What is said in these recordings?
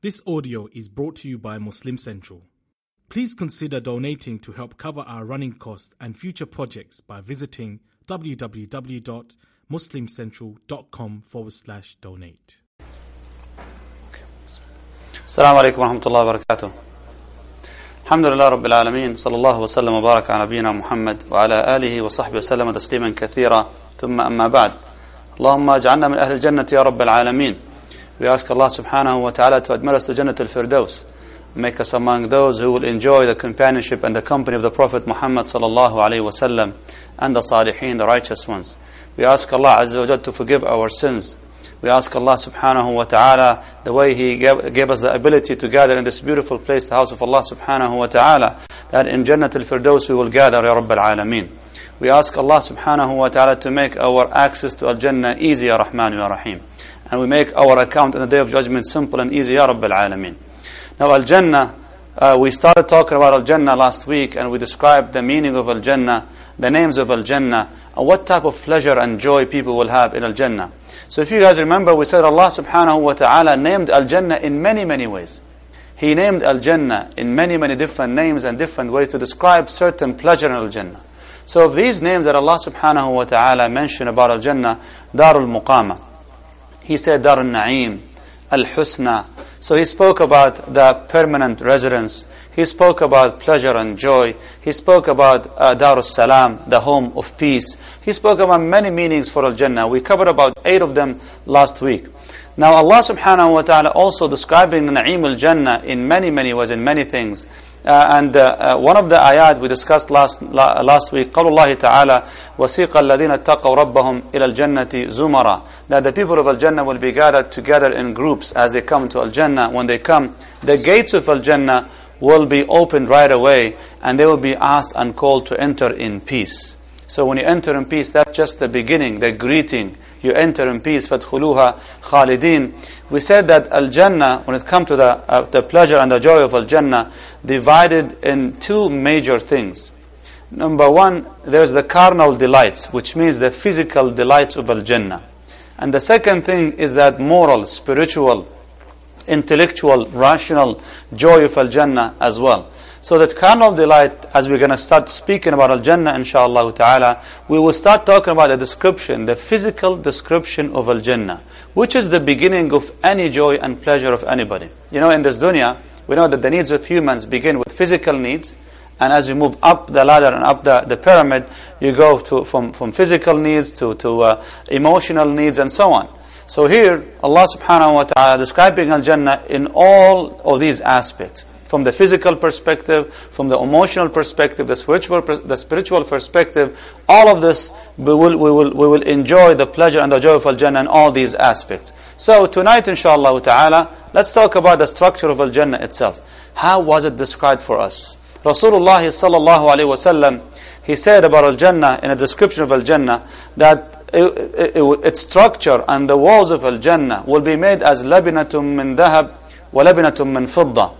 This audio is brought to you by Muslim Central. Please consider donating to help cover our running costs and future projects by visiting www.muslimcentral.com forward slash donate. السلام عليكم ورحمة الله وبركاته الحمد لله رب العالمين صلى الله وسلم وبارك على نبينا محمد وعلى آله وصحبه وسلم تسليما كثيرا ثم أما بعد اللهم اجعلنا من أهل الجنة يا رب العالمين we ask Allah subhanahu wa ta'ala to admit us to Jannat al-Firdaus Make us among those who will enjoy the companionship and the company of the Prophet Muhammad sallallahu alayhi wasallam and the salihin, the righteous ones. We ask Allah azza wa Jalla to forgive our sins. We ask Allah subhanahu wa ta'ala the way He gave, gave us the ability to gather in this beautiful place, the house of Allah subhanahu wa ta'ala, that in Jannat al-Firdaus we will gather, Ya Rabb al-Alameen. We ask Allah subhanahu wa ta'ala to make our access to Al-Jannah easy, Ya Rahman, Ya Rahim. And we make our account on the Day of Judgment simple and easy, Ya Rabb al-Alameen. Now Al-Jannah, uh, we started talking about Al-Jannah last week and we described the meaning of Al-Jannah, the names of Al-Jannah, and what type of pleasure and joy people will have in Al-Jannah. So if you guys remember, we said Allah subhanahu wa ta'ala named Al-Jannah in many, many ways. He named Al-Jannah in many, many different names and different ways to describe certain pleasure in Al-Jannah. So of these names that Allah subhanahu wa ta'ala mentioned about Al-Jannah, Darul Muqama. He said Darul Na'im, Al-Husna. So he spoke about the permanent residence. He spoke about pleasure and joy. He spoke about uh, Darus Salam, the home of peace. He spoke about many meanings for Al-Jannah. We covered about eight of them last week. Now Allah subhanahu wa ta'ala also describing Na'im al-Jannah in many, many ways, in many things. Uh, and uh, uh, one of the ayat we discussed last la, last week, قول الله تعالى وسيق الذين اتقوا ربهم إلى الجنة زمرا that the people of Al-Jannah will be gathered together in groups as they come to Al-Jannah. When they come, the gates of Al-Jannah will be opened right away and they will be asked and called to enter in peace. So when you enter in peace, that's just the beginning, the greeting. You enter in peace, فَادْخُلُوهَا خَالِدِينَ We said that Al-Jannah, when it comes to the, uh, the pleasure and the joy of Al-Jannah, divided in two major things. Number one, there's the carnal delights, which means the physical delights of Al-Jannah. And the second thing is that moral, spiritual, intellectual, rational joy of Al-Jannah as well. So that carnal delight, as we're going to start speaking about Al-Jannah inshallah ta'ala, we will start talking about the description, the physical description of Al-Jannah, which is the beginning of any joy and pleasure of anybody. You know, in this dunya, we know that the needs of humans begin with physical needs, and as you move up the ladder and up the, the pyramid, you go to, from, from physical needs to, to uh, emotional needs and so on. So here, Allah subhanahu wa ta'ala describing Al-Jannah in all of these aspects. From the physical perspective, from the emotional perspective, the spiritual, the spiritual perspective, all of this, we will, we, will, we will enjoy the pleasure and the joy of Al-Jannah in all these aspects. So tonight, inshallah ta'ala, let's talk about the structure of Al-Jannah itself. How was it described for us? Rasulullah sallallahu alayhi wasallam, he said about Al-Jannah, in a description of Al-Jannah, that it, it, its structure and the walls of Al-Jannah will be made as labinatum min dhahab wa labinatum min fidda.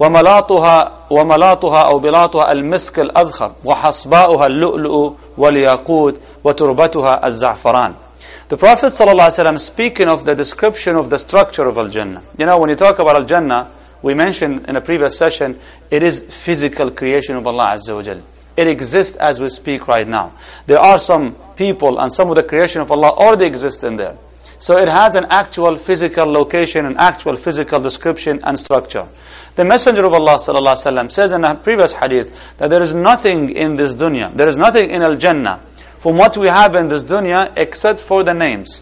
وملاطها وملاطها أو بلاطها المسك الأذخر وحصباؤها اللؤلؤ والياقوت وتربتها الزعفران The Prophet ﷺ speaking of the description of the structure of Al-Jannah. You know, when you talk about Al-Jannah, we mentioned in a previous session, it is physical creation of Allah Azza wa Jal. It exists as we speak right now. There are some people and some of the creation of Allah already exist in there. So it has an actual physical location, an actual physical description and structure. The Messenger of Allah ﷺ says in a previous hadith that there is nothing in this dunya, there is nothing in Al-Jannah from what we have in this dunya except for the names.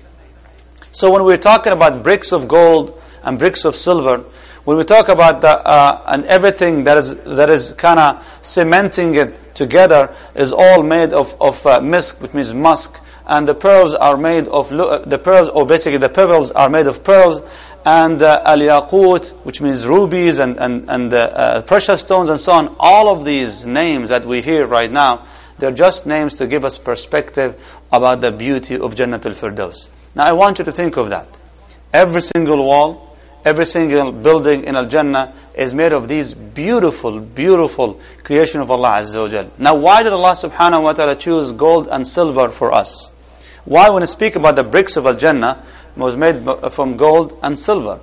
So when we're talking about bricks of gold and bricks of silver, when we talk about the, uh, and everything that is that is kind of cementing it together is all made of of uh, misk, which means musk, and the pearls are made of the pearls, or basically the pebbles are made of pearls, and uh, al yaqut, which means rubies and and and uh, precious stones and so on. All of these names that we hear right now, they're just names to give us perspective about the beauty of Jannat al-Firdaus. Now I want you to think of that. Every single wall, every single building in Al-Jannah is made of these beautiful, beautiful creation of Allah Azza wa Jal. Now why did Allah subhanahu wa ta'ala choose gold and silver for us? Why when we speak about the bricks of Al-Jannah, was made from gold and silver?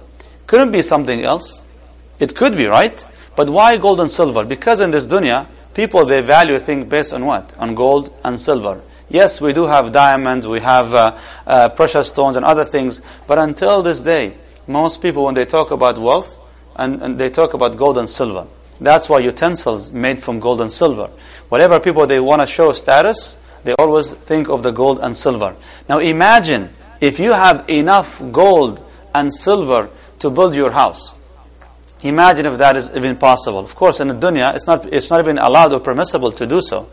Couldn't be something else. It could be, right? But why gold and silver? Because in this dunya, people, they value things based on what? On gold and silver. Yes, we do have diamonds, we have uh, uh, precious stones and other things, but until this day, most people, when they talk about wealth, and, and they talk about gold and silver. That's why utensils made from gold and silver. Whatever people they want to show status, they always think of the gold and silver. Now imagine if you have enough gold and silver to build your house. Imagine if that is even possible. Of course, in the dunya, it's not, it's not even allowed or permissible to do so.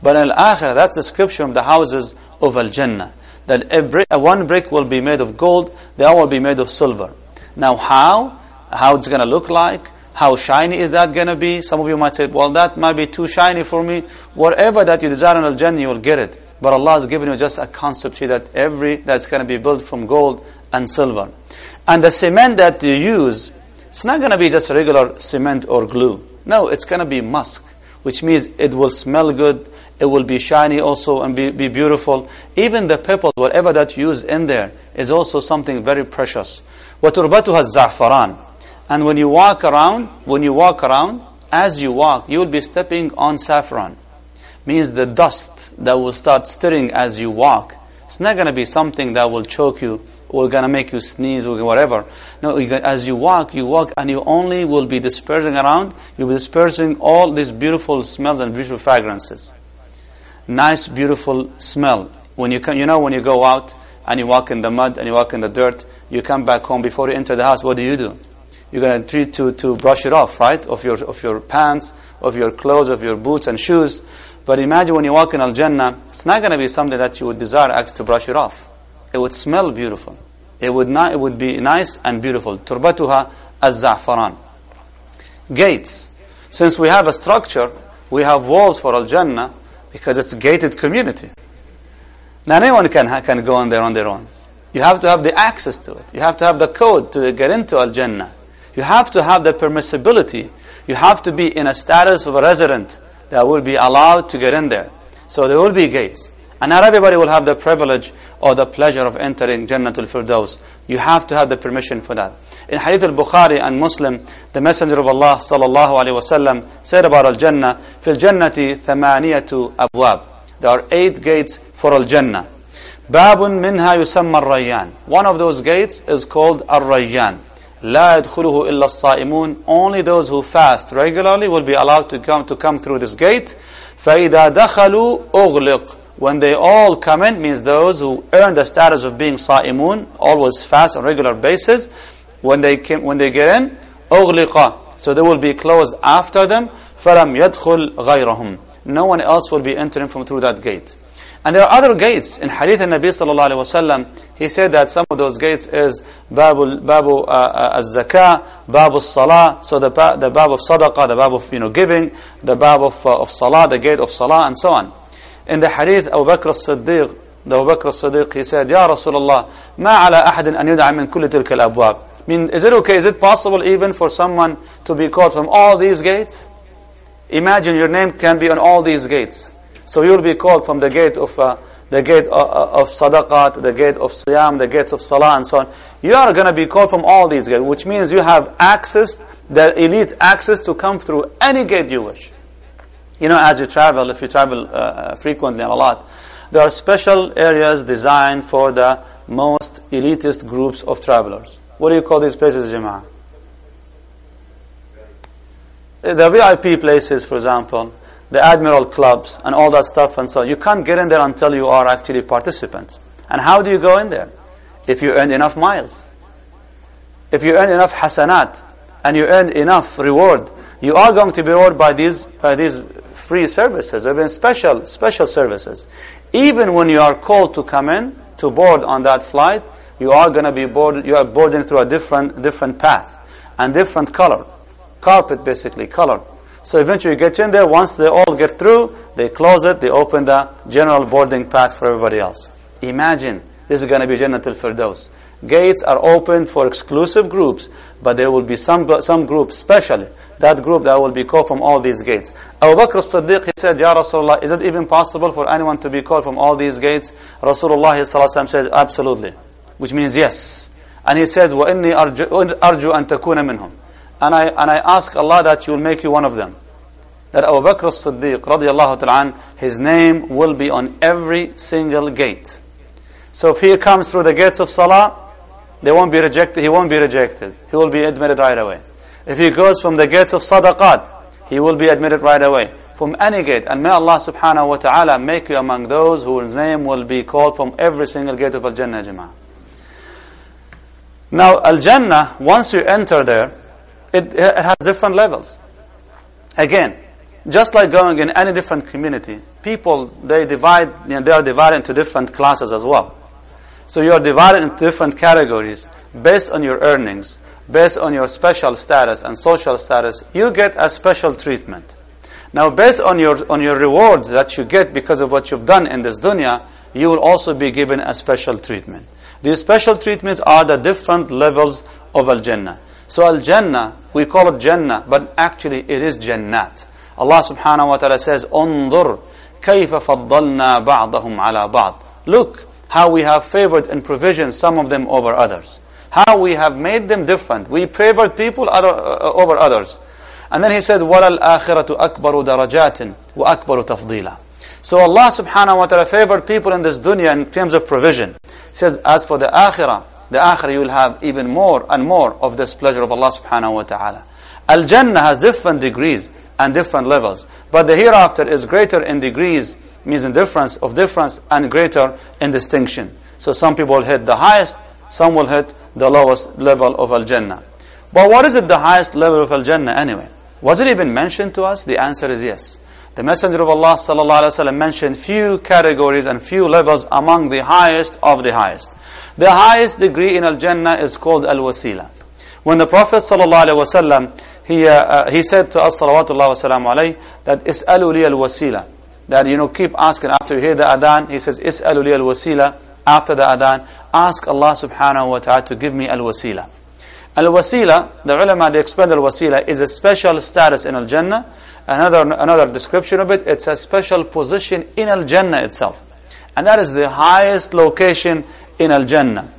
But in al-akhirah, that's the description of the houses of al-jannah. That a brick, uh, one brick will be made of gold, the other will be made of silver. Now how? How it's going to look like? How shiny is that going to be? Some of you might say, well, that might be too shiny for me. Whatever that you desire in al-jannah, you will get it. But Allah has given you just a concept here that every, that's going to be built from gold and silver. And the cement that you use, it's not going to be just regular cement or glue. No, it's going to be musk, which means it will smell good, it will be shiny also and be, be beautiful. Even the pebbles, whatever that you use in there, is also something very precious. وَتُرْبَتُهَا الزَّعْفَرَانِ and when you walk around, when you walk around, as you walk, you will be stepping on saffron. Means the dust that will start stirring as you walk. It's not going to be something that will choke you or going to make you sneeze or whatever. No, as you walk, you walk and you only will be dispersing around. You'll be dispersing all these beautiful smells and beautiful fragrances. Nice, beautiful smell. When you come, you know when you go out and you walk in the mud and you walk in the dirt, you come back home before you enter the house. What do you do? You're going to treat to to brush it off, right? Of your of your pants, of your clothes, of your boots and shoes. But imagine when you walk in Al Jannah, it's not going to be something that you would desire actually to brush it off. It would smell beautiful. It would not. It would be nice and beautiful. Turbatuha az-za'faran. Gates. Since we have a structure, we have walls for Al Jannah because it's a gated community. Not anyone can can go in there on their own. You have to have the access to it. You have to have the code to get into Al Jannah. You have to have the permissibility. You have to be in a status of a resident that will be allowed to get in there. So there will be gates. And not everybody will have the privilege or the pleasure of entering Jannatul Firdaus. You have to have the permission for that. In Hadith al-Bukhari and Muslim, the Messenger of Allah sallallahu alaihi wasallam said about al-Jannah, "Fil jannati thamaniyatu abwab." There are eight gates for al-Jannah. Babun minha yusamma al-Rayyan. One of those gates is called al-Rayyan. لا يدخله إلا الصائمون Only those who fast regularly will be allowed to come to come through this gate. فإذا دخلوا أغلق when they all come in, means those who earn the status of being sa'imun, always fast on regular basis, when they, came, when they get in, أغلق So they will be closed after them, فَلَمْ يَدْخُلْ غَيْرَهُمْ No one else will be entering from through that gate. And there are other gates. In Hadith al-Nabi sallallahu alayhi wasallam, he said that some of those gates is Babu, Babu uh, uh, al-Zakah, Babu al-Salah, so the, the Bab of Sadaqah, the Bab of you know, giving, the Bab of, uh, of Salah, the gate of Salah, and so on. In the hadith, Abu Bakr as-Siddiq, the Abu Bakr as-Siddiq, he said, Ya Rasulullah, ما على أحد أن يدعى من كل تلك الأبواب. I mean, is it okay, is it possible even for someone to be called from all these gates? Imagine your name can be on all these gates. So you'll be called from the gate of uh, the gate of, uh, of sadaqat, the gate of siyam, the gates of salah, and so on. You are going to be called from all these gates, which means you have access, the elite access to come through any gate you wish. You know, as you travel, if you travel uh, uh, frequently and a lot, there are special areas designed for the most elitist groups of travelers. What do you call these places, Jama'ah? The VIP places, for example, the Admiral clubs, and all that stuff and so on. You can't get in there until you are actually participants. And how do you go in there? If you earn enough miles. If you earn enough hasanat, and you earn enough reward, you are going to be rewarded by these, by these free services, even special, special services. Even when you are called to come in, to board on that flight, you are going to be boarded, you are boarding through a different, different path and different color. Carpet basically, color. So eventually you get in there, once they all get through, they close it, they open the general boarding path for everybody else. Imagine, this is going to be Jannatul Firdaus. Gates are open for exclusive groups, but there will be some, some groups specially that group that will be called from all these gates. Abu Bakr as-Siddiq, he said, Ya Rasulullah, is it even possible for anyone to be called from all these gates? Rasulullah says, absolutely. Which means yes. And he says, وَإِنِّي أَرْجُو أَن تَكُونَ مِنْهُمْ and I, and I ask Allah that He will make you one of them. That Abu Bakr as-Siddiq radiallahu ta'ala his name will be on every single gate. So if he comes through the gates of Salah, they won't be rejected, he won't be rejected. He will be admitted right away. If he goes from the gates of Sadaqat, he will be admitted right away. From any gate. And may Allah subhanahu wa ta'ala make you among those whose name will be called from every single gate of Al-Jannah Jama'ah. Now, Al-Jannah, once you enter there, it, it has different levels. Again, just like going in any different community, people, they divide, you know, they are divided into different classes as well. So you are divided into different categories based on your earnings, based on your special status and social status. You get a special treatment. Now, based on your, on your rewards that you get because of what you've done in this dunya, you will also be given a special treatment. These special treatments are the different levels of Al-Jannah. So Al-Jannah, we call it Jannah, but actually it is Jannat. Allah subhanahu wa ta'ala says, انظر كيف فضلنا بعضهم على بعض. Look how we have favored and provisioned some of them over others. How we have made them different. We favored people other, uh, over others. And then he says, وَلَلْآخِرَةُ أَكْبَرُ دَرَجَاتٍ وَأَكْبَرُ تَفْضِيلًا So Allah subhanahu wa ta'ala favored people in this dunya in terms of provision. He says, as for the akhirah, the akhirah you will have even more and more of this pleasure of Allah subhanahu wa ta'ala. Al-Jannah has different degrees and different levels. But the hereafter is greater in degrees, means in difference of difference, and greater in distinction. So some people will hit the highest, some will hit the lowest level of Al-Jannah. But what is it the highest level of Al-Jannah anyway? Was it even mentioned to us? The answer is yes. The Messenger of Allah sallallahu alaihi wasallam mentioned few categories and few levels among the highest of the highest. The highest degree in Al-Jannah is called Al-Wasila. When the Prophet ﷺ, he, uh, uh, he said to us, alayhi, that is'alu li al-wasila. That, you know, keep asking after you hear the adhan, he says, is'alu li al-wasila. After the adhan, ask Allah subhanahu wa ta'ala to give me al-wasila. Al-wasila, the ulama, they explain al-wasila is a special status in al-Jannah. Another, another description of it, it's a special position in al-Jannah itself. And that is the highest location in Al-Jannah.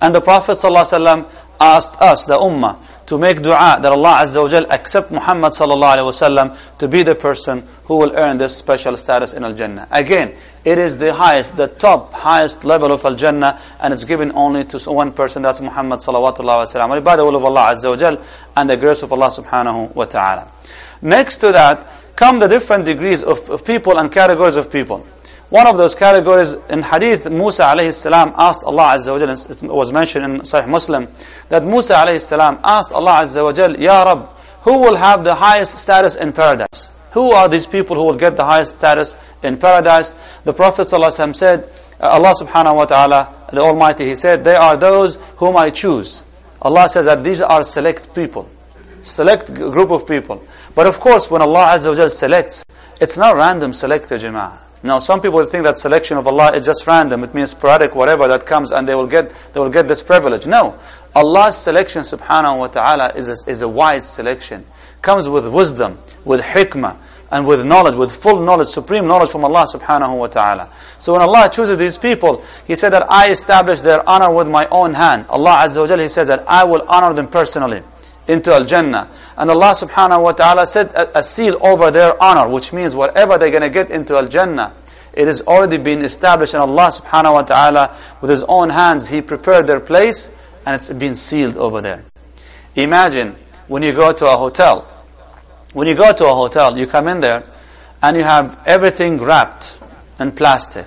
And the Prophet ﷺ asked us, the Ummah, to make dua that Allah Azza wa Jal accept Muhammad wasallam to be the person who will earn this special status in Al-Jannah. Again, it is the highest, the top, highest level of Al-Jannah and it's given only to one person, that's Muhammad wasallam. By the will of Allah Azza wa Jal and the grace of Allah subhanahu wa ta'ala. Next to that, come the different degrees of, of people and categories of people. One of those categories in Hadith, Musa alayhi salam asked Allah Azza wa Jal, it was mentioned in Sahih Muslim, that Musa alayhi salam asked Allah Azza wa Jal, Ya Rab, who will have the highest status in paradise? Who are these people who will get the highest status in paradise? The Prophet ﷺ said, uh, Allah subhanahu wa ta'ala, the Almighty, He said, they are those whom I choose. Allah says that these are select people. Select group of people. But of course, when Allah Azza wa Jal selects, it's not random select, jama'ah. Now, some people think that selection of Allah is just random. It means sporadic, whatever that comes, and they will get they will get this privilege. No, Allah's selection, subhanahu wa taala, is a, is a wise selection. Comes with wisdom, with hikmah, and with knowledge, with full knowledge, supreme knowledge from Allah subhanahu wa ta'ala. So when Allah chooses these people, He said that I establish their honor with my own hand. Allah Azza wa Jalla, He says that I will honor them personally into Al-Jannah. And Allah subhanahu wa ta'ala said a, seal over their honor, which means whatever they're going to get into Al-Jannah, it has already been established and Allah subhanahu wa ta'ala, with His own hands, He prepared their place and it's been sealed over there. Imagine when you go to a hotel. When you go to a hotel, you come in there and you have everything wrapped in plastic.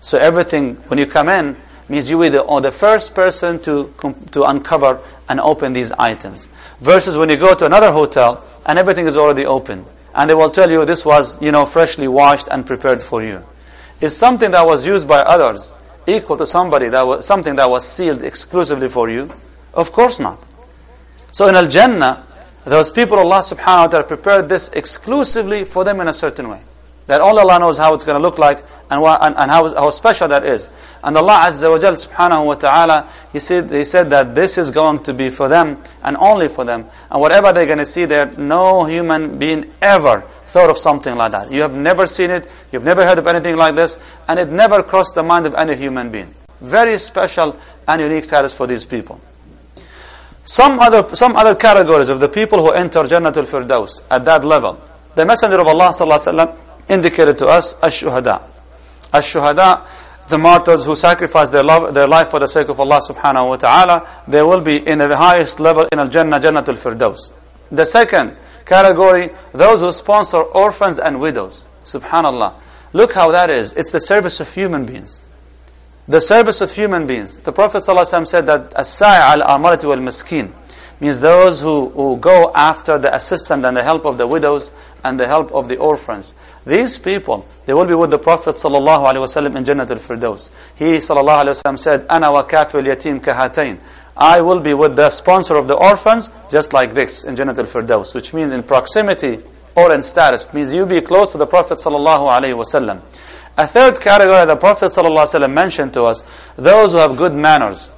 So everything, when you come in, means you are the, the first person to, to uncover and open these items. Versus when you go to another hotel and everything is already open. And they will tell you this was, you know, freshly washed and prepared for you. Is something that was used by others equal to somebody that was, something that was sealed exclusively for you? Of course not. So in Al-Jannah, those people Allah subhanahu wa ta'ala prepared this exclusively for them in a certain way. That only Allah knows how it's going to look like and, what, and, and, how, how special that is. And Allah Azza wa Jal subhanahu wa ta'ala, he said, he said that this is going to be for them and only for them. And whatever they're going to see there, no human being ever thought of something like that. You have never seen it, you've never heard of anything like this, and it never crossed the mind of any human being. Very special and unique status for these people. Some other, some other categories of the people who enter Jannatul Firdaus at that level. The Messenger of Allah sallallahu indicated to us ash-shuhada. Ash-shuhada, the martyrs who sacrifice their, love, their life for the sake of Allah subhanahu wa ta'ala, they will be in the highest level in Al-Jannah, Jannatul Firdaus. The second category, those who sponsor orphans and widows. Subhanallah. Look how that is. It's the service of human beings. The service of human beings. The Prophet said that as-sa'i al-amarati wal-miskin means those who, who go after the assistance and the help of the widows and the help of the orphans. These people, they will be with the Prophet ﷺ in Jannat al-Firdaus. He ﷺ said, أَنَا وَكَافِ الْيَتِيمِ كَهَاتَيْنِ I will be with the sponsor of the orphans just like this in Jannat al-Firdaus, which means in proximity or in status. means you be close to the Prophet ﷺ. A third category the Prophet ﷺ mentioned to us, those who have good manners.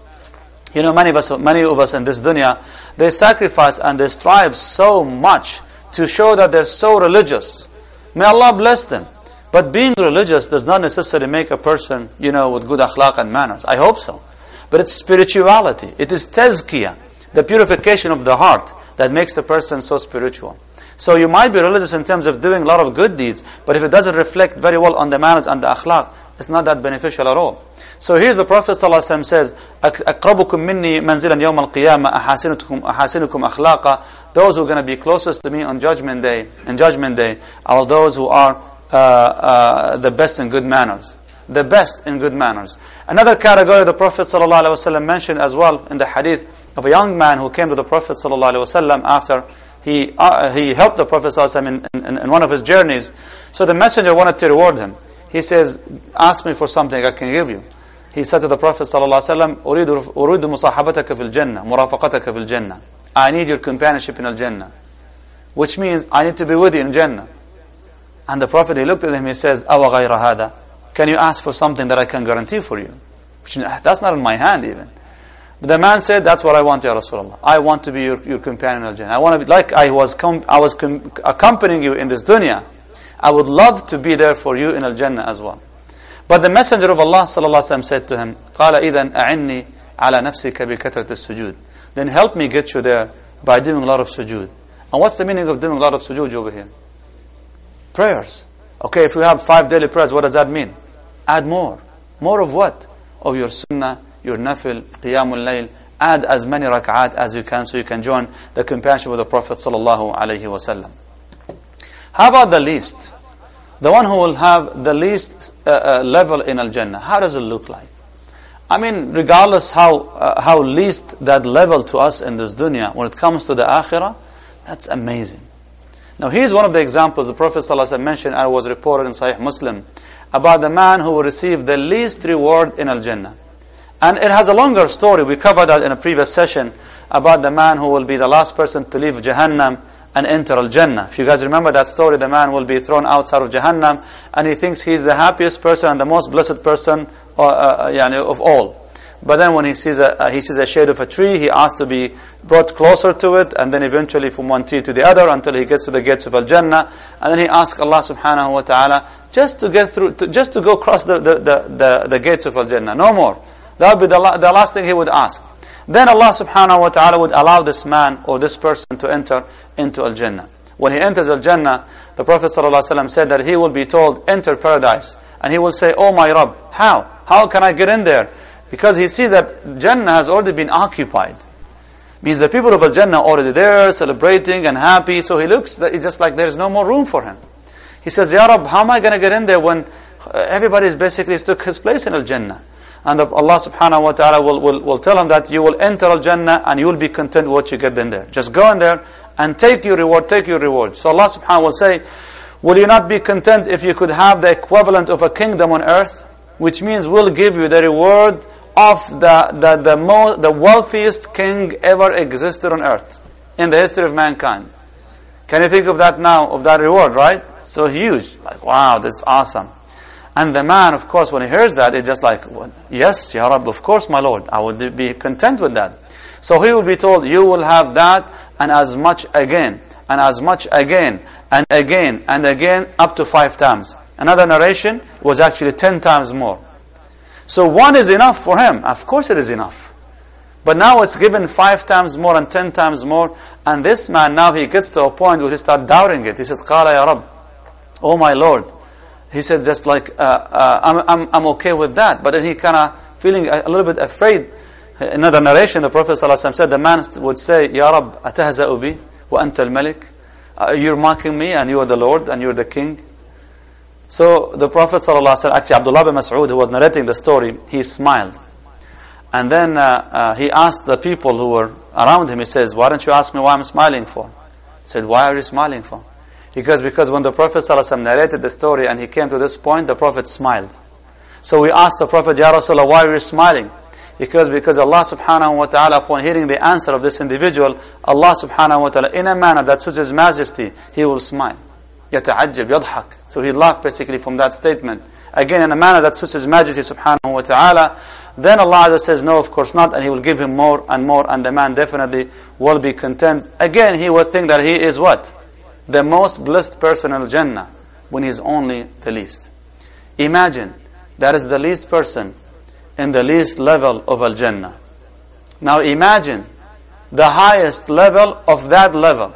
You know, many of us, many of us in this dunya, they sacrifice and they strive so much to show that they're so religious. May Allah bless them. But being religious does not necessarily make a person, you know, with good akhlaq and manners. I hope so. But it's spirituality. It is tazkiyah, the purification of the heart that makes the person so spiritual. So you might be religious in terms of doing a lot of good deeds, but if it doesn't reflect very well on the manners and the akhlaq, it's not that beneficial at all. So here's the Prophet ﷺ says, أَقْرَبُكُم مِّنِّي مَنْزِلًا يَوْمَ الْقِيَامَةِ أَحَاسِنُكُمْ أَحَاسِنُكُمْ أَخْلَاقًا Those who are going to be closest to me on Judgment Day, in Judgment Day, are those who are uh, uh, the best in good manners. The best in good manners. Another category the Prophet ﷺ mentioned as well in the hadith of a young man who came to the Prophet ﷺ after he, uh, he helped the Prophet ﷺ in, in, in one of his journeys. So the messenger wanted to reward him. He says, ask me for something I can give you. He said to the Prophet ﷺ, أريد, أريد مصاحبتك في الجنة مرافقتك في الجنة I need your companionship in Al-Jannah. Which means, I need to be with you in Jannah. And the Prophet, he looked at him, he says, أَوَ غَيْرَ هَذَا Can you ask for something that I can guarantee for you? Which, that's not in my hand even. The man said, that's what I want, Ya Rasulullah. I want to be your, your companion al Jannah. I want to be, like I was, com- I was com- accompanying you in this dunya. I would love to be there for you in Al Jannah as well. But the Messenger of Allah sallallahu said to him, قال إذا أعني على نفسك بكثرة السجود. Then help me get you there by doing a lot of sujood. And what's the meaning of doing a lot of sujood over here? Prayers. Okay, if you have five daily prayers, what does that mean? Add more. More of what? Of your sunnah, your nafil, qiyamul layl, add as many rak'at as you can so you can join the companionship of the Prophet sallallahu alaihi wasallam. How about the least? The one who will have the least uh, uh, level in Al-Jannah. How does it look like? I mean, regardless how, uh, how least that level to us in this dunya, when it comes to the akhirah, that's amazing. Now, here's one of the examples the Prophet ﷺ mentioned and was reported in Sahih Muslim about the man who will receive the least reward in Al-Jannah. And it has a longer story. We covered that in a previous session about the man who will be the last person to leave Jahannam and enter Al-Jannah. If you guys remember that story, the man will be thrown outside of Jahannam and he thinks he's the happiest person and the most blessed person uh, uh, of all. But then when he sees a uh, he sees a shade of a tree, he asks to be brought closer to it, and then eventually from one tree to the other until he gets to the gates of Al Jannah, and then he asks Allah Subhanahu wa Taala just to get through, to, just to go across the the, the, the, the gates of Al Jannah, no more. That would be the, the last thing he would ask. Then Allah subhanahu wa ta'ala would allow this man or this person to enter into Al Jannah. When he enters Al Jannah, the Prophet ﷺ said that he will be told, enter paradise. And he will say, Oh my Rabb, how? How can I get in there? Because he sees that Jannah has already been occupied. Means the people of Al Jannah are already there, celebrating and happy. So he looks, it's just like there is no more room for him. He says, Ya Rabb, how am I going to get in there when everybody basically took his place in Al Jannah? And Allah subhanahu wa ta'ala will, will, will tell him that you will enter Al-Jannah and you will be content with what you get in there. Just go in there and take your reward, take your reward. So Allah subhanahu wa ta'ala will say, will you not be content if you could have the equivalent of a kingdom on earth? Which means we'll give you the reward of the, the, the, most, the wealthiest king ever existed on earth in the history of mankind. Can you think of that now, of that reward, right? It's so huge. Like, wow, that's awesome. And the man, of course, when he hears that, it's just like, yes, Ya Rabbi, of course, my Lord, I would be content with that. So he will be told, you will have that and as much again, and as much again, and again, and again, up to five times. Another narration was actually ten times more. So one is enough for him. Of course it is enough. But now it's given five times more and ten times more. And this man now he gets to a point where he starts doubting it. He says, قال يا رب, Oh my Lord. he said just like, uh, uh, I'm, I'm, I'm okay with that. But then he kind of feeling a, a, little bit afraid. Another narration, the Prophet ﷺ said, the man would say, Ya Rab, atahza'u bi wa anta al-malik. Uh, you're mocking me and you are the Lord and you're the King. So the Prophet ﷺ, actually Abdullah bin Mas'ud who was narrating the story, he smiled. And then uh, uh, he asked the people who were around him, he says, why don't you ask me why I'm smiling for? He said, why are you smiling for? Because, because when the Prophet ﷺ narrated the story and he came to this point, the Prophet smiled. So we asked the Prophet, Ya Rasulullah, why are you smiling? Because, because Allah subhanahu wa ta'ala, upon hearing the answer of this individual, Allah subhanahu wa ta'ala, in a manner that suits His Majesty, He will smile. يتعجب, يضحك. So he laughed basically from that statement. Again, in a manner that suits His Majesty subhanahu wa ta'ala. Then Allah says, no, of course not, and He will give him more and more, and the man definitely will be content. Again, he will think that he is what? The most blessed person in Jannah, when he is only the least. Imagine, that is the least person in the least level of Al Jannah. Now imagine the highest level of that level,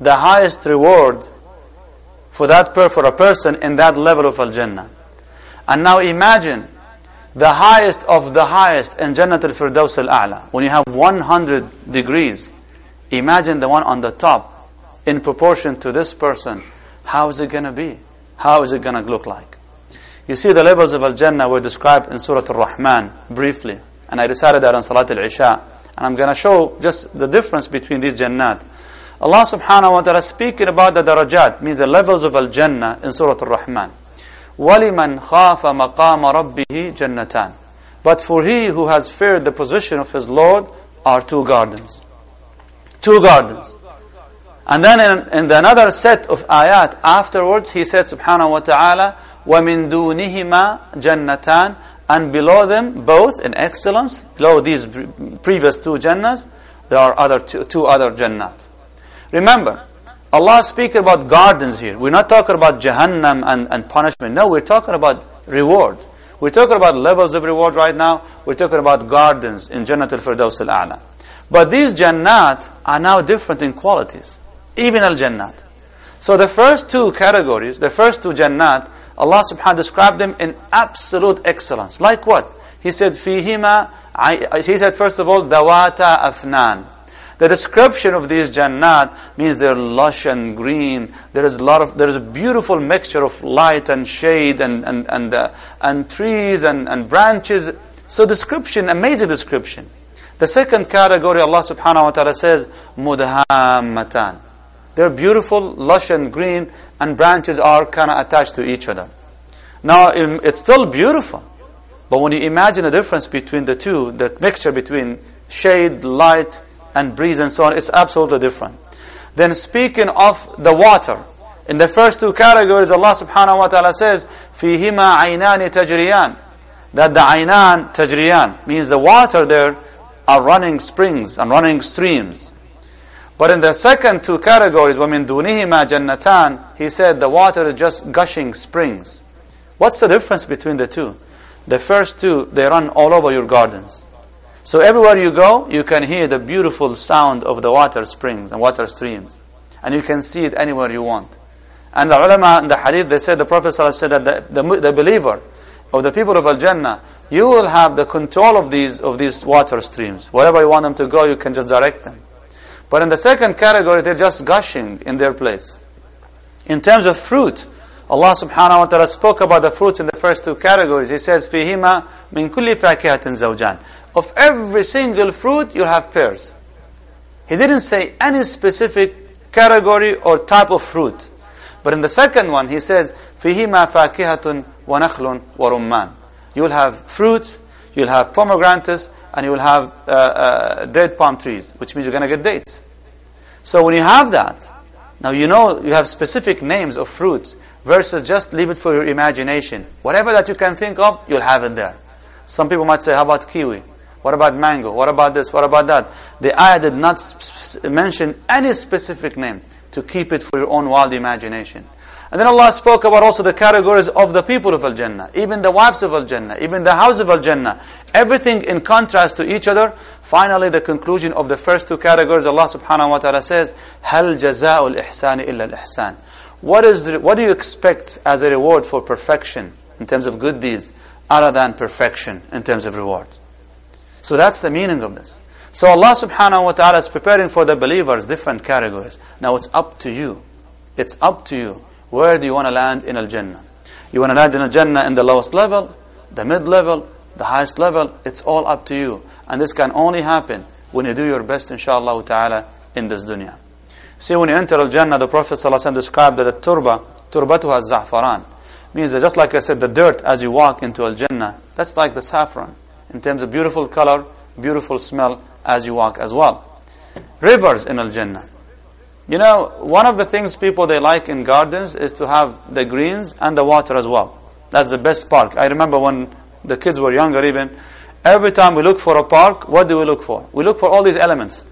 the highest reward for that per, for a person in that level of Al Jannah. And now imagine the highest of the highest in Jannat al Firdaus al A'la. When you have 100 degrees, imagine the one on the top in proportion to this person. How is it going to be? How is it going to look like? You see, the levels of Al Jannah were described in Surah Al Rahman briefly. And I recited that on Salat al Isha. And I'm going to show just the difference between these Jannat. Allah subhanahu wa ta'ala speaking about the darajat, means the levels of Al Jannah in Surah Al Rahman. وَلِمَنْ خَافَ مَقَامَ رَبِّهِ جَنَّتَانِ But for he who has feared the position of his Lord are two gardens. Two gardens. And then in, in the another set of ayat afterwards, he said subhanahu wa ta'ala, وَمِن دُونِهِمَا جَنَّتَانِ And below them, both in excellence, below these previous two Jannahs, there are other two, two other Jannat. Remember, Allah speaks about gardens here. We're not talking about Jahannam and, and punishment. No, we're talking about reward. We're talking about levels of reward right now. We're talking about gardens in Jannat al-Firdaus al-A'la. But these Jannat are now different in qualities. even al jannat. So the first two categories, the first two jannat, Allah subhanahu wa ta'ala described them in absolute excellence. Like what? He said, fihima, he said first of all, dawata afnan. The description of these jannat means they're lush and green. There is a lot of, there is a beautiful mixture of light and shade and, and, and, uh, and trees and, and branches. So description, amazing description. The second category Allah subhanahu wa ta'ala says, mudhammatan. They're beautiful, lush and green, and branches are kind of attached to each other. Now, it's still beautiful. But when you imagine the difference between the two, the mixture between shade, light, and breeze and so on, it's absolutely different. Then speaking of the water, in the first two categories, Allah subhanahu wa ta'ala says, فِيهِمَا عَيْنَانِ تَجْرِيَانِ That the aynan tajriyan means the water there are running springs and running streams. But in the second two categories, وَمِن دُونِهِمَا جَنَّتَانِ He said the water is just gushing springs. What's the difference between the two? The first two, they run all over your gardens. So everywhere you go, you can hear the beautiful sound of the water springs and water streams. And you can see it anywhere you want. And the ulama in the hadith, they said, the Prophet said that the, the, the believer of the people of Al-Jannah, you will have the control of these, of these water streams. Wherever you want them to go, you can just direct them. But in the second category, they're just gushing in their place. In terms of fruit, Allah subhanahu wa ta'ala spoke about the fruits in the first two categories. He says, فِيهِمَا min kulli فَاكِهَةٍ زَوْجَانٍ Of every single fruit, you have pairs. He didn't say any specific category or type of fruit. But in the second one, he says, فِيهِمَا فَاكِهَةٌ وَنَخْلٌ وَرُمَّانٌ You will have fruits, you'll have pomegranates, and you will have uh, uh, date palm trees, which means you're going to get dates. So when you have that, now you know you have specific names of fruits versus just leave it for your imagination. Whatever that you can think of, you'll have it there. Some people might say, how about kiwi? What about mango? What about this? What about that? The ayah did not mention any specific name to keep it for your own wild imagination. And then Allah spoke about also the categories of the people of Al-Jannah, even the wives of Al-Jannah, even the house of Al-Jannah. Everything in contrast to each other. Finally, the conclusion of the first two categories, Allah subhanahu wa ta'ala says, هَلْ جَزَاءُ الْإِحْسَانِ إِلَّا الْإِحْسَانِ what, is, what do you expect as a reward for perfection in terms of good deeds, other than perfection in terms of reward? So that's the meaning of this. So Allah subhanahu wa ta'ala is preparing for the believers different categories. Now it's up to you. It's up to you. where do you want to land in Al-Jannah? You want to land in Al-Jannah in the lowest level, the mid level, the highest level? It's all up to you. And this can only happen when you do your best, inshallah ta'ala, in this dunya. See, when you enter Al-Jannah, the Prophet ﷺ described that the turba, turbatuha za'faran, means that just like I said, the dirt as you walk into Al-Jannah, that's like the saffron, in terms of beautiful color, beautiful smell as you walk as well. Rivers in Al-Jannah. You know, one of the things people they like in gardens is to have the greens and the water as well. That's the best park. I remember when the kids were younger even, every time we look for a park, what do we look for? We look for all these elements.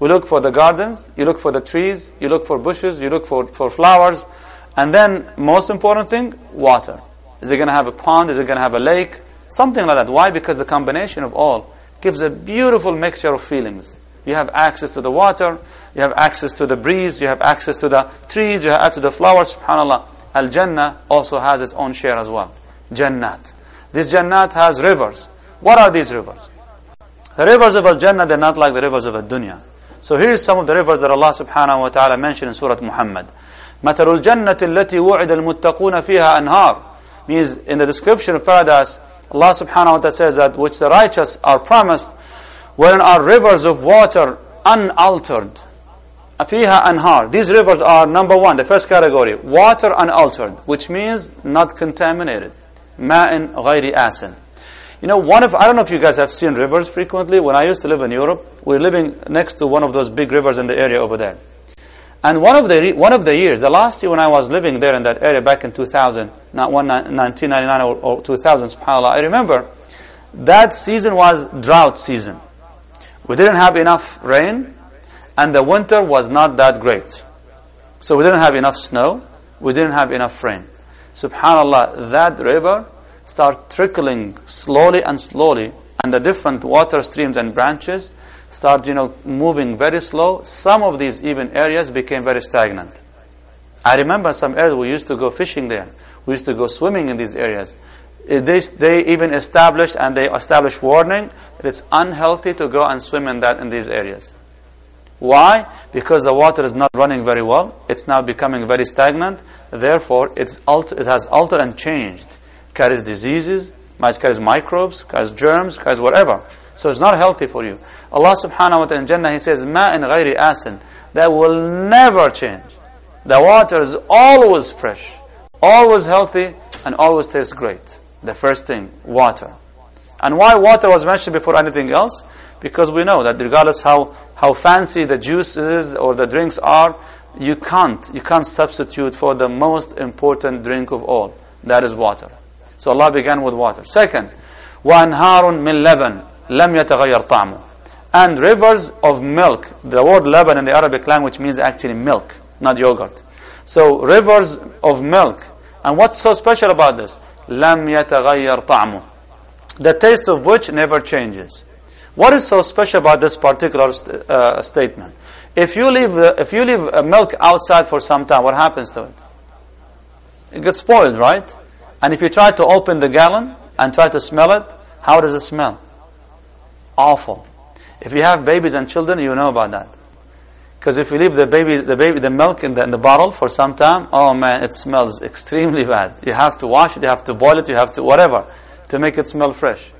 We look for the gardens, you look for the trees, you look for bushes, you look for, for flowers, and then most important thing, water. Is it going to have a pond? Is it going to have a lake? Something like that. Why? Because the combination of all gives a beautiful mixture of feelings. You have access to the water, you have access to the breeze, you have access to the trees, you have access to the flowers, subhanAllah. Al-Jannah also has its own share as well. Jannat. This Jannat has rivers. What are these rivers? The rivers of Al-Jannah, they're not like the rivers of Ad-Dunya. So here's some of the rivers that Allah subhanahu wa ta'ala mentioned in Surah Muhammad. مثل الجنة التي وعد المتقون فيها أنهار means in the description of paradise Allah subhanahu wa ta'ala says that which the righteous are promised wherein are rivers of water unaltered Afiha anhar. These rivers are number one, the first category. Water unaltered, which means not contaminated. Ma'in ghayri asin. You know, one of, I don't know if you guys have seen rivers frequently. When I used to live in Europe, we are living next to one of those big rivers in the area over there. And one of the, one of the years, the last year when I was living there in that area back in 2000, not one, 1999 or, or 2000, subhanAllah, I remember that season was drought season. We didn't have enough rain and the winter was not that great. So we didn't have enough snow, we didn't have enough rain. Subhanallah, that river start trickling slowly and slowly, and the different water streams and branches start, you know, moving very slow. Some of these even areas became very stagnant. I remember some areas we used to go fishing there. We used to go swimming in these areas. Uh, they, they even established and they established warning that it's unhealthy to go and swim in that in these areas. Why? Because the water is not running very well. It's now becoming very stagnant. Therefore, it's alter, it has altered and changed carries diseases, carries microbes, carries germs, carries whatever. So it's not healthy for you. Allah subhanahu wa ta'ala in Jannah, He says, Ma in ghayri asin. That will never change. The water is always fresh, always healthy, and always tastes great. The first thing, water. And why water was mentioned before anything else? Because we know that regardless how, how fancy the juices or the drinks are, you can't. You can't substitute for the most important drink of all. That is water. So Allah began with water. Second, وَأَنْهَارٌ مِنْ لَبَنٍ لَمْ يَتَغَيَّرْ طَعْمُهُ And rivers of milk. The word laban in the Arabic language means actually milk, not yogurt. So rivers of milk. And what's so special about this? لَمْ يَتَغَيَّرْ طَعْمُهُ The taste of which never changes. What is so special about this particular st uh, statement? If you leave the, if you leave milk outside for some time, what happens to it? It gets spoiled, right? And if you try to open the gallon and try to smell it, how does it smell? Awful. If you have babies and children, you know about that. Because if you leave the baby, the baby, the milk in the, in the bottle for some time, oh man, it smells extremely bad. You have to wash it, you have to boil it, you have to whatever to make it smell fresh.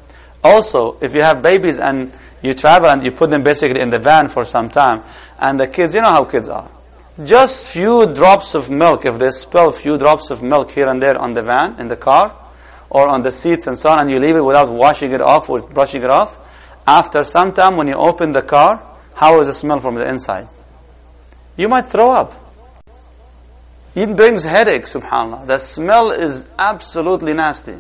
Also, if you have babies and you travel and you put them basically in the van for some time, and the kids, you know how kids are just few drops of milk, if they spill few drops of milk here and there on the van, in the car, or on the seats and so on, and you leave it without washing it off or brushing it off, after some time when you open the car, how is the smell from the inside? You might throw up. It brings headache, subhanAllah. The smell is absolutely nasty.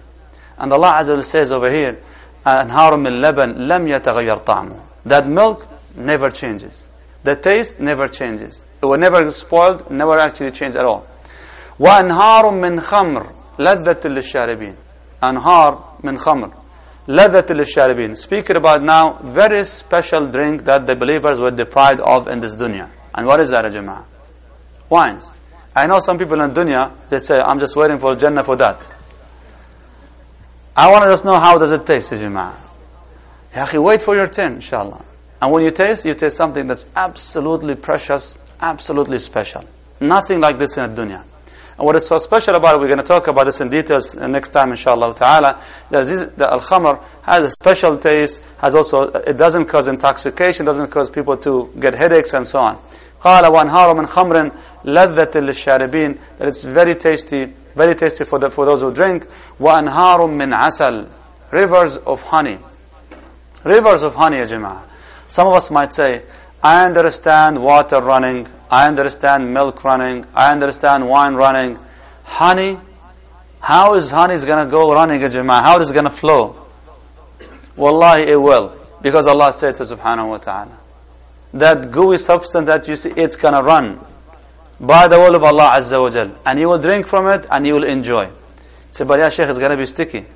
And Allah Azza wa says over here, أنهار من لبن لم يتغير طعمه. That milk never changes. The taste never changes. It will never spoiled, never actually change at all. وأنهار من خمر لذة للشاربين أنهار من خمر لذة للشاربين Speaking about now very special drink that the believers were deprived of in this dunya. And what is that, Jama'ah? Wines. I know some people in dunya, they say, I'm just waiting for Jannah for that. I want to just know how does it taste, Jama'ah. Ya wait for your turn, inshallah. And when you taste, you taste something that's absolutely precious, absolutely special. Nothing like this in the dunya. And what is so special about it, we're going to talk about this in details next time, inshallah ta'ala, that this, the al-khamr has a special taste, has also, it doesn't cause intoxication, doesn't cause people to get headaches and so on. قال وانهار من خمر لذة للشاربين that it's very tasty very tasty for the, for those who drink وانهار من عسل rivers of honey rivers of honey ya some of us might say I understand water running I understand milk running. I understand wine running. Honey, how is honey going to go running, Jama'ah? How is it going to flow? Wallahi, it will. Because Allah said to subhanahu wa ta'ala, that gooey substance that you see, it's going to run by the will of Allah Azza wa Jal. And you will drink from it and you will enjoy. Say, but yeah, Shaykh, it's going to be sticky.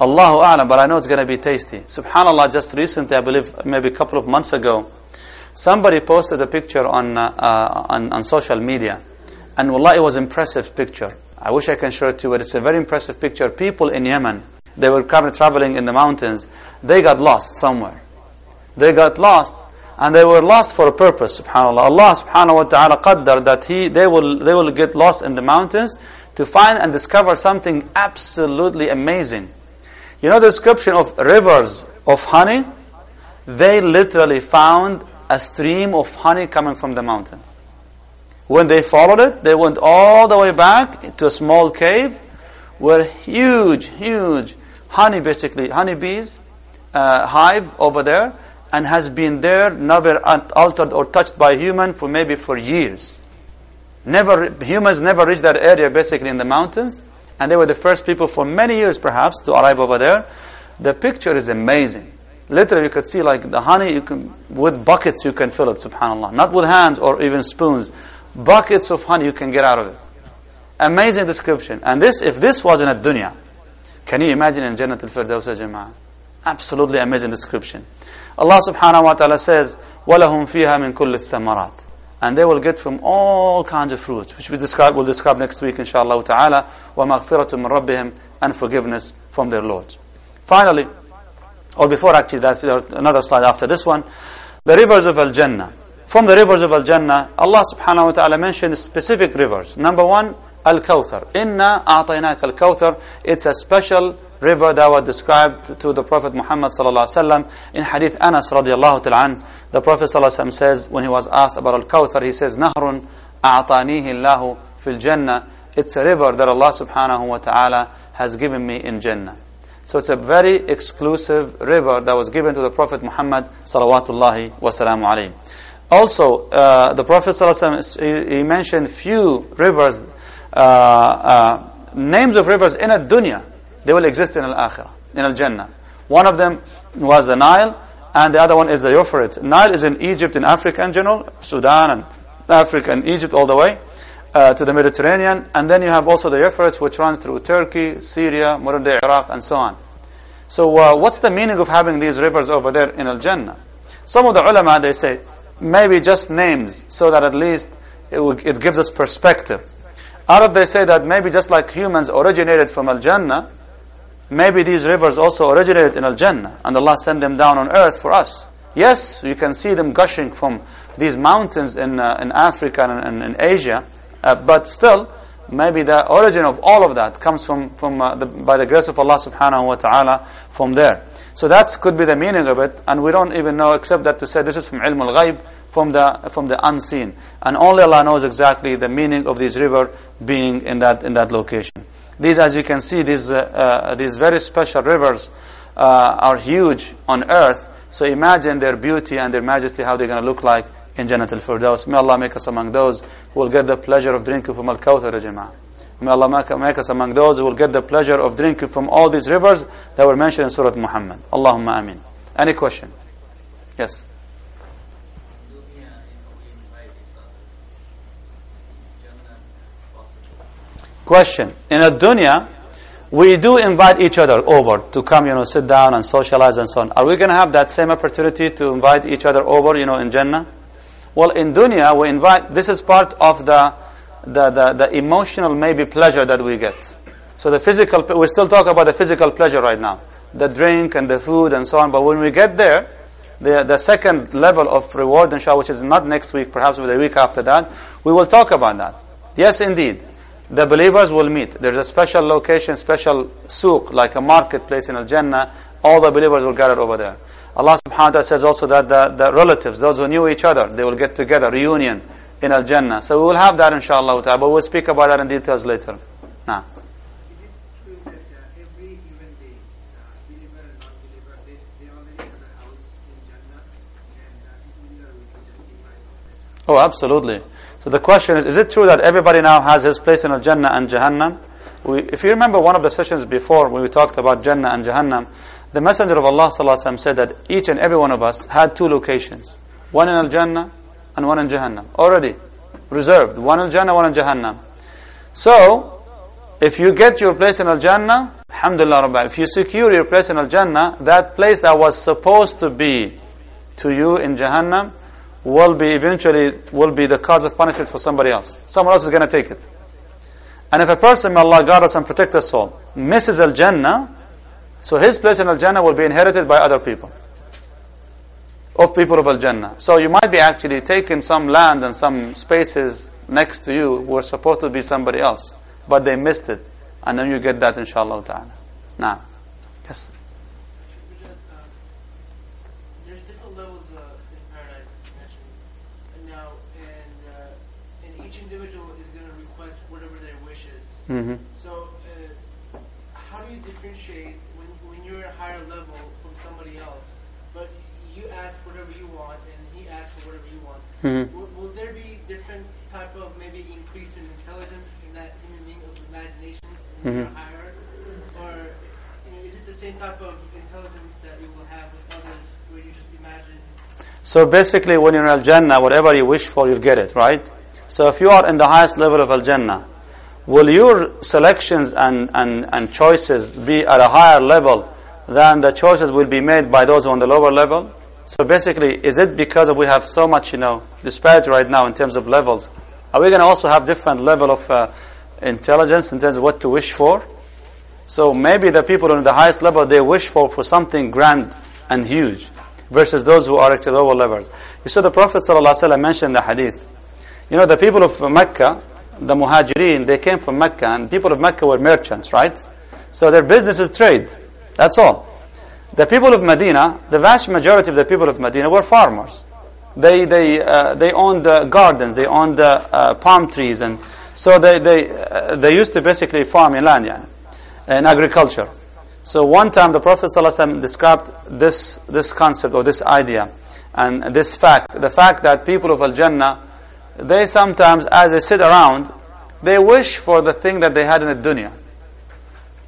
Allahu A'lam, but I know it's going to be tasty. Subhanallah, just recently, I believe maybe a couple of months ago, Somebody posted a picture on, uh, uh, on, on social media, and wallah, it was impressive picture. I wish I can show it to you, but it's a very impressive picture. People in Yemen, they were traveling in the mountains. They got lost somewhere. They got lost, and they were lost for a purpose. Subhanallah, Allah Subhanahu wa Taala qaddar that he they will they will get lost in the mountains to find and discover something absolutely amazing. You know the description of rivers of honey. They literally found a stream of honey coming from the mountain. When they followed it, they went all the way back to a small cave where huge, huge honey, basically, honeybees, uh, hive over there, and has been there, never altered or touched by human for maybe for years. Never, humans never reached that area, basically, in the mountains, and they were the first people for many years, perhaps, to arrive over there. The picture is amazing. Literally, you could see like the honey, you can, with buckets you can fill it, subhanAllah. Not with hands or even spoons. Buckets of honey you can get out of it. Amazing description. And this, if this was in a dunya, can you imagine in Jannat al-Firdaus Jama'ah? Absolutely amazing description. Allah subhanahu wa ta'ala says, وَلَهُمْ فِيهَا مِن كُلِّ الثَّمَرَاتِ And they will get from all kinds of fruits, which we describe, we'll describe next week, inshallah ta'ala, وَمَغْفِرَةٌ مِّن رَبِّهِمْ And forgiveness from their Lord. Finally, or before actually that's another slide after this one, the rivers of Al-Jannah. From the rivers of Al-Jannah, Allah subhanahu wa ta'ala mentioned specific rivers. Number one, Al-Kawthar. Inna a'taynak Al-Kawthar. It's a special river that was described to the Prophet Muhammad sallallahu in Hadith Anas radiallahu ta'ala The Prophet sallallahu says, when he was asked about Al-Kawthar, he says, Nahrun a'tanihi Allahu fil Jannah. It's a river that Allah subhanahu wa ta'ala has given me in Jannah. So it's a very exclusive river that was given to the Prophet Muhammad wasalamu alayhi. Also, uh, the Prophet sallallahu he mentioned few rivers, uh, uh, names of rivers in a dunya. They will exist in al-akhirah, in al-jannah. One of them was the Nile, and the other one is the Euphrates. Nile is in Egypt, in Africa in general, Sudan and Africa and Egypt all the way uh, to the Mediterranean, and then you have also the Euphrates, which runs through Turkey, Syria, modern day Iraq, and so on. So, uh, what's the meaning of having these rivers over there in Al Jannah? Some of the ulama they say maybe just names, so that at least it, it gives us perspective. Others they say that maybe just like humans originated from Al Jannah, maybe these rivers also originated in Al Jannah, and Allah sent them down on earth for us. Yes, you can see them gushing from these mountains in uh, in Africa and, and in Asia, uh, but still, maybe the origin of all of that comes from, from uh, the, by the grace of Allah subhanahu wa ta'ala from there. So that could be the meaning of it, and we don't even know except that to say this is from ilm al-ghaib, from the, from the unseen. And only Allah knows exactly the meaning of this river being in that, in that location. These, as you can see, these, uh, uh, these very special rivers uh, are huge on earth, so imagine their beauty and their majesty, how they're going to look like in Jannat al-Firdaus. May Allah make us among those who will get the pleasure of drinking from Al-Kawthar Jama'ah. May Allah make us among those who will get the pleasure of drinking from all these rivers that were mentioned in Surah Muhammad. Allahumma amin. Any question? Yes. Question. In a dunya, we do invite each other over to come, you know, sit down and socialize and so on. Are we going to have that same opportunity to invite each other over, you know, in Jannah? Well, in dunya, we invite, this is part of the, the, the, the emotional maybe pleasure that we get. So the physical, we still talk about the physical pleasure right now. The drink and the food and so on. But when we get there, the, the second level of reward, inshallah, which is not next week, perhaps the week after that, we will talk about that. Yes, indeed the believers will meet. There's a special location, special souk, like a marketplace in Al Jannah. All the believers will gather over there. Allah subhanahu wa ta'ala says also that the, the relatives, those who knew each other, they will get together, reunion in Al Jannah. So we will have that inshallah but we'll speak about that in details later. Now. Oh, absolutely. So the question is, is it true that everybody now has his place in Al Jannah and Jahannam? We, if you remember one of the sessions before when we talked about Jannah and Jahannam, the Messenger of Allah وسلم, said that each and every one of us had two locations. One in Al Jannah and one in Jahannam. Already reserved. One in Jannah, one in Jahannam. So, if you get your place in Al Jannah, Alhamdulillah Rabbi, if you secure your place in Al Jannah, that place that was supposed to be to you in Jahannam, will be eventually will be the cause of punishment for somebody else. Someone else is going to take it. And if a person, may Allah guard us and protect us all, misses Al Jannah, so his place in Al Jannah will be inherited by other people. Of people of Al Jannah. So you might be actually taking some land and some spaces next to you were supposed to be somebody else, but they missed it. And then you get that inshallah ta'ala. Now, yes. Mm-hmm. So, uh, how do you differentiate when, when you're at a higher level from somebody else, but you ask whatever you want and he asks for whatever you want? Mm-hmm. Will, will, there be different type of maybe increase in intelligence in that human being of imagination when mm-hmm. higher, or you know, is it the same type of intelligence that you will have with others, where you just imagine? So basically, when you're in Al Jannah, whatever you wish for, you'll get it, right? So if you are in the highest level of Al Jannah, will your selections and, and, and choices be at a higher level than the choices will be made by those on the lower level? So basically, is it because we have so much, you know, disparity right now in terms of levels? Are we going to also have different level of uh, intelligence in terms of what to wish for? So maybe the people on the highest level, they wish for, for something grand and huge versus those who are at the lower levels. You saw the Prophet ﷺ mentioned the hadith. You know, the people of Mecca, the muhajirin, they came from Mecca, and people of Mecca were merchants, right? So their business is trade. That's all. The people of Medina, the vast majority of the people of Medina were farmers. They they uh, they owned uh, gardens, they owned uh, palm trees, and so they they uh, they used to basically farm in land, yeah, in agriculture. So one time the Prophet ﷺ described this this concept or this idea and this fact, the fact that people of Al Jannah they sometimes, as they sit around, they wish for the thing that they had in the dunya.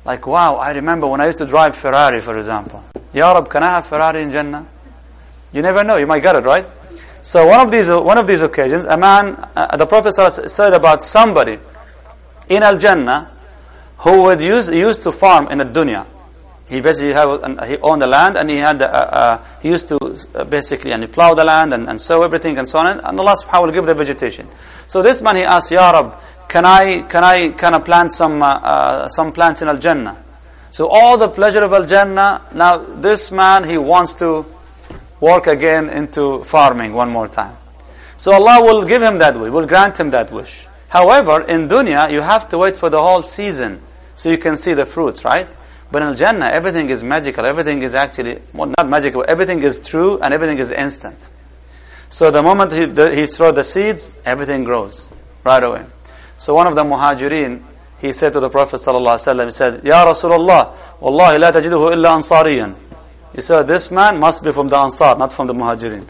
Like, wow, I remember when I used to drive Ferrari, for example. Ya Rab, can I have Ferrari in Jannah? You never know, you might get it, right? So one of these, one of these occasions, a man, uh, the Prophet said about somebody in Al Jannah who would use, used to farm in the dunya. He basically have, he owned the land and he had uh, uh, he used to uh, basically and he plow the land and, and sow everything and so on and Allah subhanahu wa ta'ala will give the vegetation. So this man he asked, Ya Rab, can I can I can I plant some uh, uh, some plants in Al Jannah? So all the pleasure of Al Jannah. Now this man he wants to work again into farming one more time. So Allah will give him that wish, will grant him that wish. However, in dunya you have to wait for the whole season so you can see the fruits, right? But in Jannah, everything is magical. Everything is actually, well, not magical, everything is true and everything is instant. So the moment he, the, he throws the seeds, everything grows right away. So one of the muhajirin, he said to the Prophet ﷺ, he said, Ya Rasulullah, Wallahi la tajiduhu illa ansariyan. He said, this man must be from the Ansar, not from the muhajirin.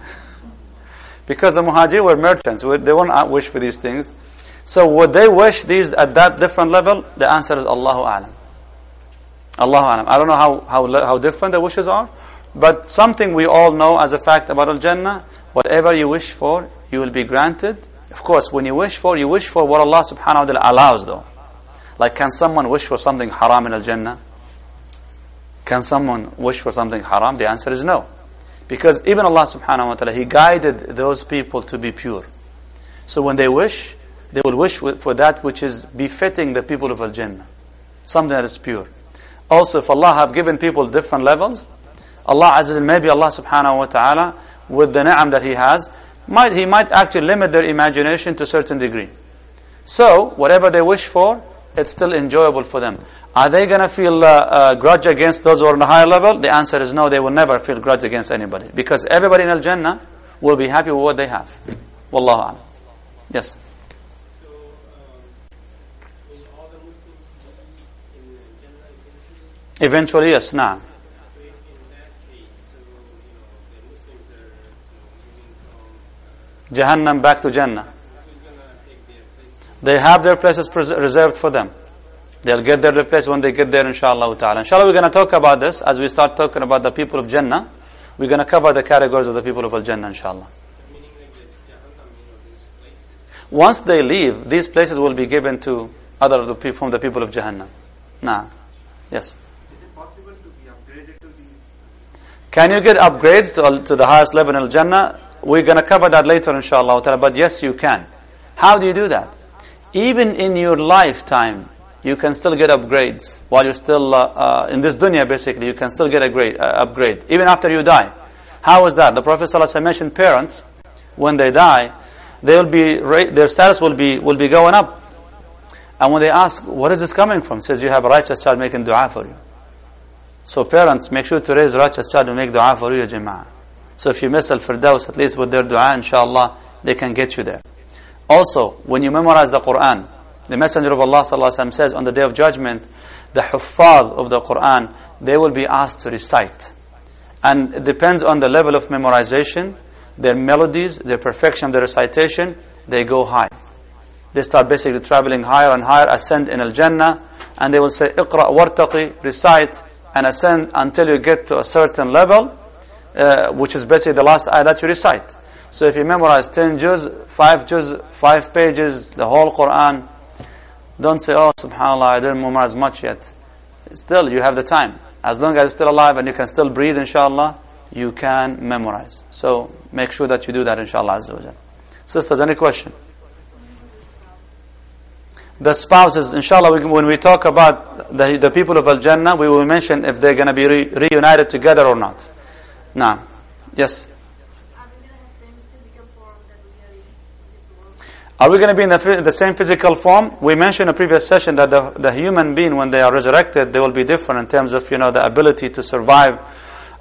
because the muhajirin were merchants. They won't uh, wish for these things. So would they wish these at that different level? The answer is Allahu A'lam. Allahu Alam. I don't know how, how, how different the wishes are, but something we all know as a fact about Al Jannah, whatever you wish for, you will be granted. Of course, when you wish for, you wish for what Allah subhanahu wa ta'ala allows though. Like, can someone wish for something haram in Al Jannah? Can someone wish for something haram? The answer is no. Because even Allah subhanahu wa ta'ala, He guided those people to be pure. So when they wish, they will wish for that which is befitting the people of Al Jannah. Something that is pure. Also, if Allah have given people different levels, Allah Azza maybe Allah subhanahu wa ta'ala, with the ni'am that He has, might, He might actually limit their imagination to a certain degree. So, whatever they wish for, it's still enjoyable for them. Are they going to feel uh, uh, grudge against those who are on a higher level? The answer is no, they will never feel grudge against anybody. Because everybody in Al Jannah will be happy with what they have. Wallahu a'lam. Yes. So, um, will all the Muslims be in Jannah eventually? Eventually, yes, nah. So in, in that case, so, you know, the Muslims are, you know, moving from, uh, Jahannam back to Jannah. They have their places reserved for them. They'll get their place when they get there, inshallah ta'ala. Inshallah, we're going to talk about this as we start talking about the people of Jannah. We're going to cover the categories of the people of Al Jannah, inshallah. Once they leave, these places will be given to other of the people from the people of Jahannam. Nah. Yes. Is it possible to be upgraded to the Can you get upgrades to, to the highest level in Jannah? We're going to cover that later, inshallah. But yes, you can. How do you do that? Even in your lifetime, you can still get upgrades while you're still uh, uh, in this dunya. Basically, you can still get a grade, uh, upgrade even after you die. How is that? The Prophet ﷺ mentioned parents when they die, they will be their status will be will be going up. And when they ask, "What is this coming from?" He says, "You have a righteous child making du'a for you." So parents, make sure to raise a righteous child and make du'a for you, ya jama'ah. So if you miss al-firdaus, at least with their du'a, inshallah, they can get you there. Also, when you memorize the Quran, the Messenger of Allah sallallahu says on the day of judgment, the huffaz of the Quran, they will be asked to recite. And it depends on the level of memorization, their melodies, their perfection of the recitation, they go high. They start basically traveling higher and higher, ascend in Al-Jannah, and they will say, اقرأ wartaqi, recite, and ascend until you get to a certain level, uh, which is basically the last ayah that you recite. So if you memorize 10 juz, 5 juz, 5 pages, the whole Quran, don't say, oh, subhanAllah, I didn't memorize much yet. Still, you have the time. As long as you're still alive and you can still breathe, inshallah, you can memorize. So make sure that you do that, inshallah. Sisters, any question? The spouses, inshallah, when we talk about the, the people of Al Jannah, we will mention if they're going to be re- reunited together or not. Now, yes. Are we going to be in the, the same physical form? We mentioned in a previous session that the, the human being, when they are resurrected, they will be different in terms of, you know, the ability to survive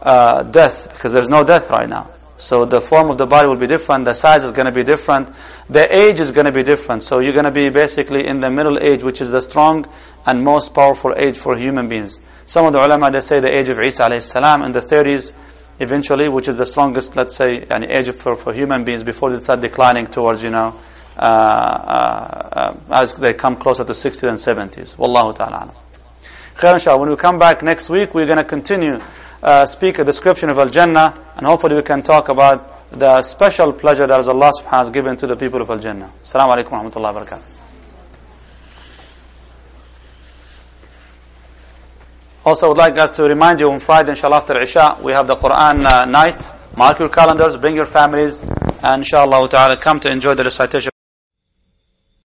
uh, death, because there's no death right now. So the form of the body will be different, the size is going to be different, the age is going to be different. So you're going to be basically in the middle age, which is the strong and most powerful age for human beings. Some of the ulama, they say the age of Isa alayhi salam in the 30s, eventually, which is the strongest, let's say, an age for, for human beings before they start declining towards, you know, uh, uh, uh, as they come closer to 60s and 70s. Wallahu ta'ala. When we come back next week, we're going to continue uh, speak a description of Al Jannah, and hopefully we can talk about the special pleasure that Allah subhanahu has given to the people of Al Jannah. Assalamu alaikum wa rahmatullahi wa barakatuh. Also, I would like us to remind you on Friday, inshallah, after Isha, we have the Quran uh, night. Mark your calendars, bring your families, and inshallah ta'ala come to enjoy the recitation.